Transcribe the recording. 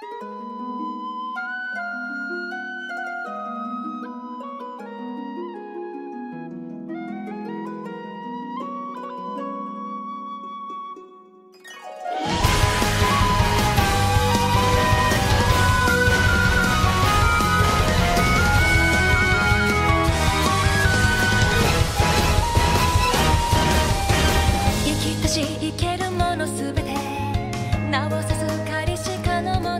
生きとし生けるものすべて。なおさずかりしかのもの